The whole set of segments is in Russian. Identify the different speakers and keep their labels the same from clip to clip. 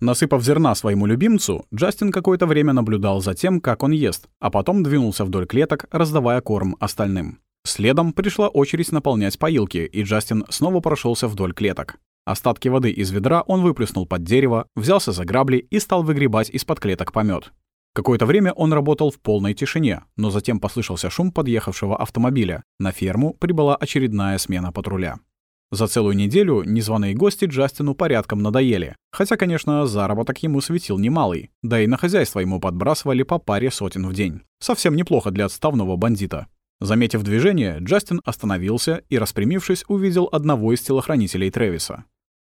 Speaker 1: Насыпав зерна своему любимцу, Джастин какое-то время наблюдал за тем, как он ест, а потом двинулся вдоль клеток, раздавая корм остальным. Следом пришла очередь наполнять поилки, и Джастин снова прошелся вдоль клеток. Остатки воды из ведра он выплеснул под дерево, взялся за грабли и стал выгребать из-под клеток помет. Какое-то время он работал в полной тишине, но затем послышался шум подъехавшего автомобиля. На ферму прибыла очередная смена патруля. За целую неделю незваные гости Джастину порядком надоели. Хотя, конечно, заработок ему светил немалый. Да и на хозяйство ему подбрасывали по паре сотен в день. Совсем неплохо для отставного бандита. Заметив движение, Джастин остановился и, распрямившись, увидел одного из телохранителей Трэвиса.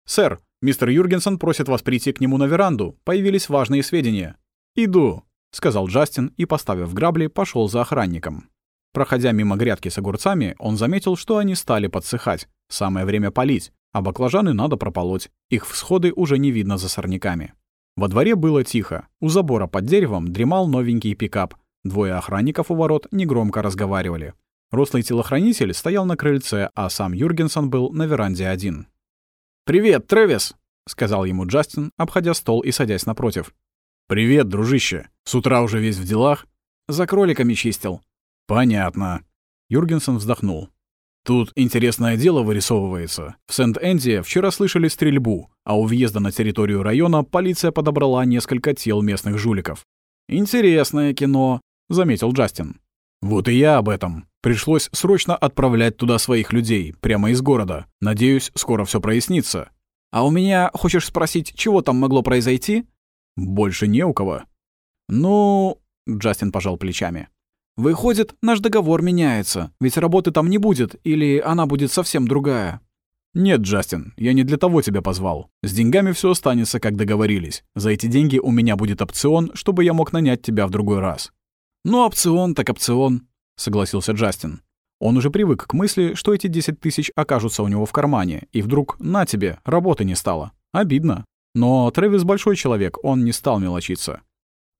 Speaker 1: «Сэр, мистер Юргенсон просит вас прийти к нему на веранду. Появились важные сведения». «Иду», — сказал Джастин и, поставив грабли, пошел за охранником. Проходя мимо грядки с огурцами, он заметил, что они стали подсыхать. Самое время полить, а баклажаны надо прополоть. Их всходы уже не видно за сорняками. Во дворе было тихо. У забора под деревом дремал новенький пикап. Двое охранников у ворот негромко разговаривали. Рослый телохранитель стоял на крыльце, а сам Юргенсон был на веранде один. «Привет, Трэвис!» — сказал ему Джастин, обходя стол и садясь напротив. «Привет, дружище! С утра уже весь в делах?» «За кроликами чистил». «Понятно». Юргенсен вздохнул. «Тут интересное дело вырисовывается. В Сент-Энди вчера слышали стрельбу, а у въезда на территорию района полиция подобрала несколько тел местных жуликов». «Интересное кино», — заметил Джастин. «Вот и я об этом. Пришлось срочно отправлять туда своих людей, прямо из города. Надеюсь, скоро все прояснится». «А у меня, хочешь спросить, чего там могло произойти?» «Больше не у кого». «Ну...» — Джастин пожал плечами. Выходит, наш договор меняется, ведь работы там не будет, или она будет совсем другая. Нет, Джастин, я не для того тебя позвал. С деньгами все останется, как договорились. За эти деньги у меня будет опцион, чтобы я мог нанять тебя в другой раз. Ну, опцион так опцион, согласился Джастин. Он уже привык к мысли, что эти 10 тысяч окажутся у него в кармане, и вдруг, на тебе, работы не стало. Обидно. Но Трэвис большой человек, он не стал мелочиться.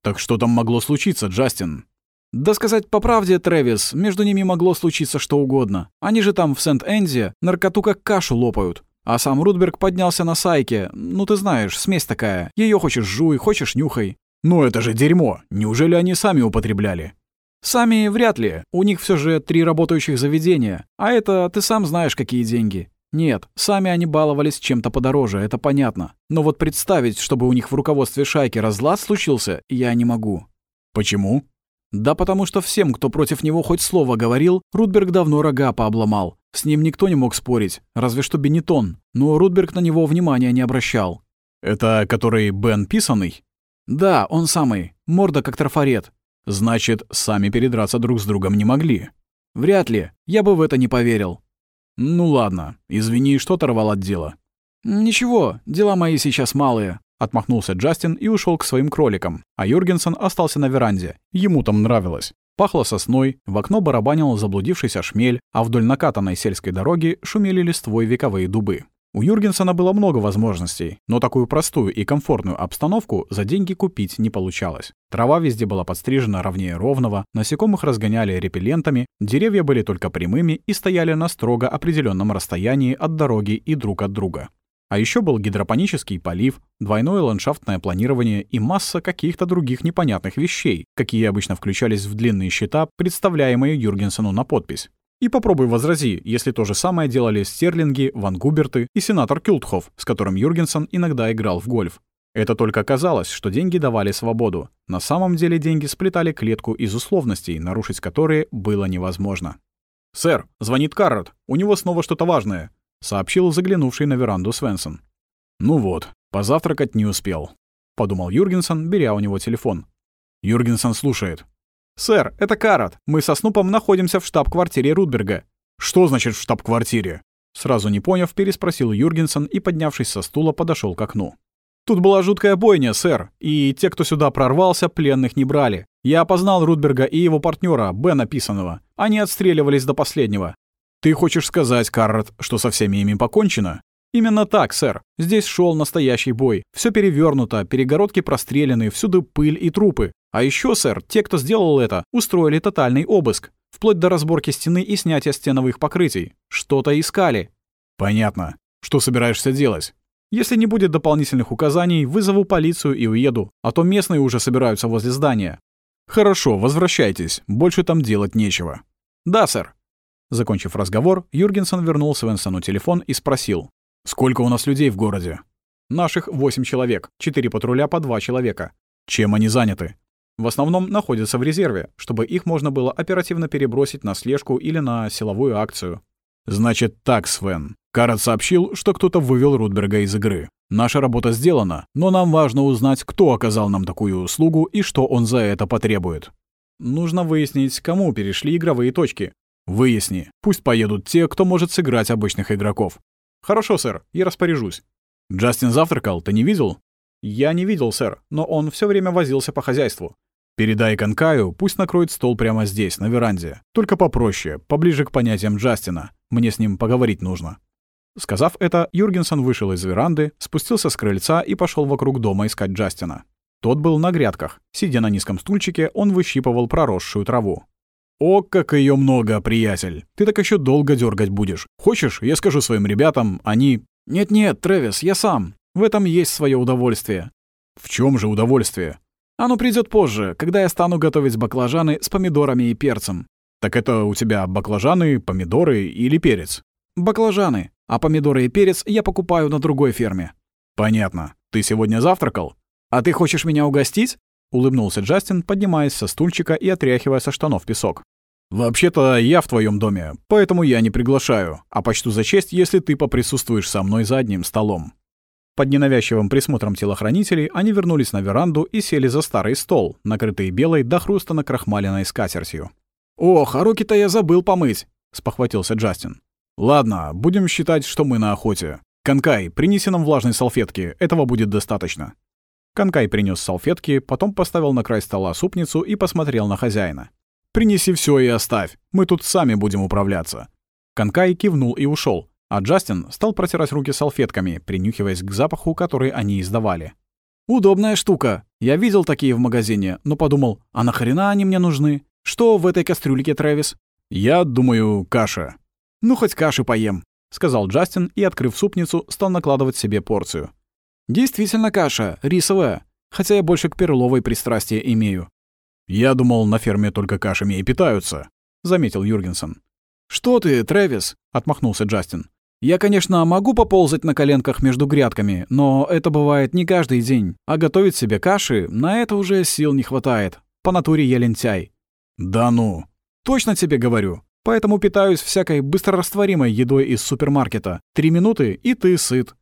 Speaker 1: «Так что там могло случиться, Джастин?» Да сказать по правде, Трэвис, между ними могло случиться что угодно. Они же там в Сент-Энди наркоту как кашу лопают. А сам Рудберг поднялся на сайке. Ну ты знаешь, смесь такая. Ее хочешь жуй, хочешь нюхай. Ну это же дерьмо. Неужели они сами употребляли? Сами вряд ли. У них все же три работающих заведения. А это ты сам знаешь, какие деньги. Нет, сами они баловались чем-то подороже, это понятно. Но вот представить, чтобы у них в руководстве шайки разлад случился, я не могу. Почему? Да потому что всем, кто против него хоть слово говорил, Рудберг давно рога пообломал. С ним никто не мог спорить, разве что Бенетон, но Рудберг на него внимания не обращал. «Это который Бен Писанный?» «Да, он самый. Морда как трафарет». «Значит, сами передраться друг с другом не могли?» «Вряд ли. Я бы в это не поверил». «Ну ладно. Извини, что оторвал от дела». «Ничего, дела мои сейчас малые. Отмахнулся Джастин и ушел к своим кроликам, а Юргенсен остался на веранде. Ему там нравилось. Пахло сосной, в окно барабанил заблудившийся шмель, а вдоль накатанной сельской дороги шумели листвой вековые дубы. У Юргенсона было много возможностей, но такую простую и комфортную обстановку за деньги купить не получалось. Трава везде была подстрижена ровнее ровного, насекомых разгоняли репеллентами, деревья были только прямыми и стояли на строго определенном расстоянии от дороги и друг от друга. А еще был гидропонический полив, двойное ландшафтное планирование и масса каких-то других непонятных вещей, какие обычно включались в длинные счета, представляемые Юргенсену на подпись. И попробуй возрази, если то же самое делали Стерлинги, Ван Губерты и сенатор Кюлтхоф, с которым Юргенсен иногда играл в гольф. Это только казалось, что деньги давали свободу. На самом деле деньги сплетали клетку из условностей, нарушить которые было невозможно. «Сэр, звонит Каррот. У него снова что-то важное. — сообщил заглянувший на веранду Свенсон. «Ну вот, позавтракать не успел», — подумал Юргенсон, беря у него телефон. Юргенсон слушает. «Сэр, это Карат. Мы со Снупом находимся в штаб-квартире Рудберга». «Что значит в штаб-квартире?» Сразу не поняв, переспросил Юргенсон и, поднявшись со стула, подошел к окну. «Тут была жуткая бойня, сэр, и те, кто сюда прорвался, пленных не брали. Я опознал Рудберга и его партнера, Бена Писанова. Они отстреливались до последнего. «Ты хочешь сказать, Каррот, что со всеми ими покончено?» «Именно так, сэр. Здесь шел настоящий бой. Все перевернуто, перегородки прострелены, всюду пыль и трупы. А еще, сэр, те, кто сделал это, устроили тотальный обыск. Вплоть до разборки стены и снятия стеновых покрытий. Что-то искали». «Понятно. Что собираешься делать?» Если не будет дополнительных указаний, вызову полицию и уеду, а то местные уже собираются возле здания. Хорошо, возвращайтесь, больше там делать нечего. Да, сэр. Закончив разговор, Юргенсон вернул Свенсону телефон и спросил. «Сколько у нас людей в городе?» «Наших восемь человек, четыре патруля по два человека. Чем они заняты?» В основном находятся в резерве, чтобы их можно было оперативно перебросить на слежку или на силовую акцию. «Значит так, Свен. Карат сообщил, что кто-то вывел Рудберга из игры. Наша работа сделана, но нам важно узнать, кто оказал нам такую услугу и что он за это потребует. Нужно выяснить, кому перешли игровые точки. Выясни. Пусть поедут те, кто может сыграть обычных игроков. Хорошо, сэр, я распоряжусь. Джастин завтракал, ты не видел? Я не видел, сэр, но он все время возился по хозяйству. Передай Канкаю, пусть накроет стол прямо здесь, на веранде. Только попроще, поближе к понятиям Джастина. Мне с ним поговорить нужно. Сказав это, Юргенсон вышел из веранды, спустился с крыльца и пошел вокруг дома искать Джастина. Тот был на грядках. Сидя на низком стульчике, он выщипывал проросшую траву. «О, как ее много, приятель! Ты так еще долго дергать будешь. Хочешь, я скажу своим ребятам, они...» «Нет-нет, Трэвис, я сам. В этом есть свое удовольствие». «В чем же удовольствие?» «Оно придет позже, когда я стану готовить баклажаны с помидорами и перцем». «Так это у тебя баклажаны, помидоры или перец?» «Баклажаны. А помидоры и перец я покупаю на другой ферме». «Понятно. Ты сегодня завтракал? А ты хочешь меня угостить?» — улыбнулся Джастин, поднимаясь со стульчика и отряхивая со штанов песок. «Вообще-то я в твоем доме, поэтому я не приглашаю, а почту за честь, если ты поприсутствуешь со мной за одним столом». Под ненавязчивым присмотром телохранителей они вернулись на веранду и сели за старый стол, накрытый белой до хруста накрахмаленной скатертью. «Ох, а руки-то я забыл помыть!» — спохватился Джастин. «Ладно, будем считать, что мы на охоте. Канкай, принеси нам влажные салфетки, этого будет достаточно». Канкай принес салфетки, потом поставил на край стола супницу и посмотрел на хозяина. «Принеси все и оставь, мы тут сами будем управляться». Канкай кивнул и ушел, а Джастин стал протирать руки салфетками, принюхиваясь к запаху, который они издавали. «Удобная штука. Я видел такие в магазине, но подумал, а нахрена они мне нужны? Что в этой кастрюльке, Трэвис?» «Я думаю, каша», «Ну, хоть каши поем», — сказал Джастин и, открыв супницу, стал накладывать себе порцию. «Действительно каша, рисовая, хотя я больше к перловой пристрастие имею». «Я думал, на ферме только кашами и питаются», — заметил Юргенсон. «Что ты, Трэвис?» — отмахнулся Джастин. «Я, конечно, могу поползать на коленках между грядками, но это бывает не каждый день, а готовить себе каши на это уже сил не хватает. По натуре я лентяй». «Да ну!» «Точно тебе говорю поэтому питаюсь всякой быстрорастворимой едой из супермаркета. Три минуты, и ты сыт».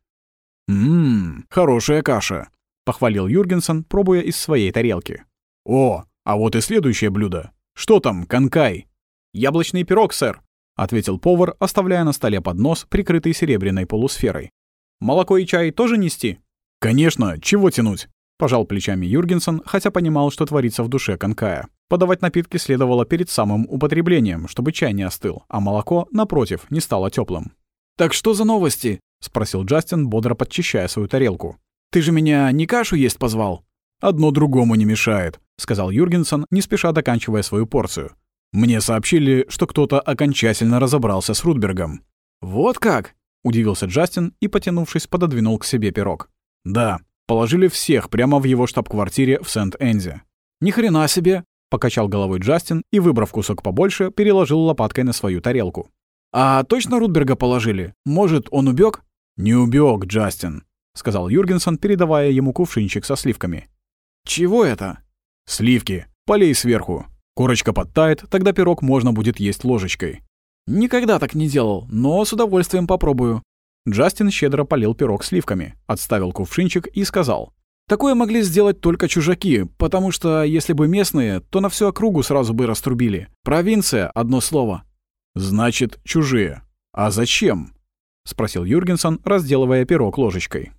Speaker 1: «Ммм, хорошая каша», — похвалил Юргенсон, пробуя из своей тарелки. «О, а вот и следующее блюдо. Что там, канкай?» «Яблочный пирог, сэр», — ответил повар, оставляя на столе поднос, прикрытый серебряной полусферой. «Молоко и чай тоже нести?» «Конечно, чего тянуть?» — пожал плечами Юргенсон, хотя понимал, что творится в душе Канкая. Подавать напитки следовало перед самым употреблением, чтобы чай не остыл, а молоко, напротив, не стало теплым. «Так что за новости?» — спросил Джастин, бодро подчищая свою тарелку. «Ты же меня не кашу есть позвал?» «Одно другому не мешает», — сказал Юргенсон, не спеша доканчивая свою порцию. «Мне сообщили, что кто-то окончательно разобрался с Рудбергом». «Вот как?» — удивился Джастин и, потянувшись, пододвинул к себе пирог. «Да, положили всех прямо в его штаб-квартире в Сент-Энзе». «Ни хрена себе!» Покачал головой Джастин и, выбрав кусок побольше, переложил лопаткой на свою тарелку. «А точно Рудберга положили? Может, он убег? «Не убег, Джастин», — сказал Юргенсон, передавая ему кувшинчик со сливками. «Чего это?» «Сливки. Полей сверху. Корочка подтает, тогда пирог можно будет есть ложечкой». «Никогда так не делал, но с удовольствием попробую». Джастин щедро полил пирог сливками, отставил кувшинчик и сказал. Такое могли сделать только чужаки, потому что если бы местные, то на всю округу сразу бы раструбили. Провинция — одно слово. «Значит, чужие. А зачем?» — спросил Юргенсон, разделывая пирог ложечкой.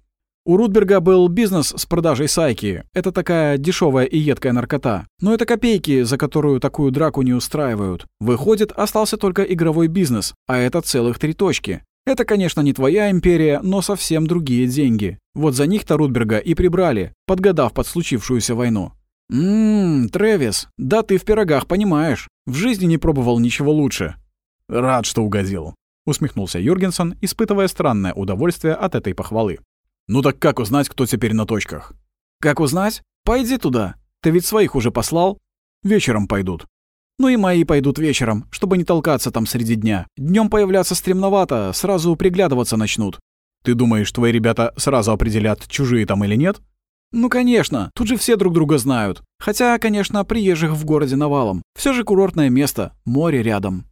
Speaker 1: У Рудберга был бизнес с продажей сайки. Это такая дешевая и едкая наркота. Но это копейки, за которую такую драку не устраивают. Выходит, остался только игровой бизнес, а это целых три точки. Это, конечно, не твоя империя, но совсем другие деньги. Вот за них-то Рудберга и прибрали, подгадав под случившуюся войну. «Ммм, Трэвис, да ты в пирогах понимаешь. В жизни не пробовал ничего лучше». «Рад, что угодил», — усмехнулся Юргенсон, испытывая странное удовольствие от этой похвалы. «Ну так как узнать, кто теперь на точках?»
Speaker 2: «Как узнать? Пойди туда. Ты ведь своих уже послал?»
Speaker 1: «Вечером пойдут».
Speaker 2: «Ну и мои пойдут вечером, чтобы не толкаться там среди дня. Днем появляться стремновато, сразу приглядываться начнут».
Speaker 1: «Ты думаешь, твои ребята сразу определят, чужие там или нет?»
Speaker 2: «Ну, конечно, тут же все друг друга знают. Хотя, конечно, приезжих в городе навалом. Все же курортное место, море рядом».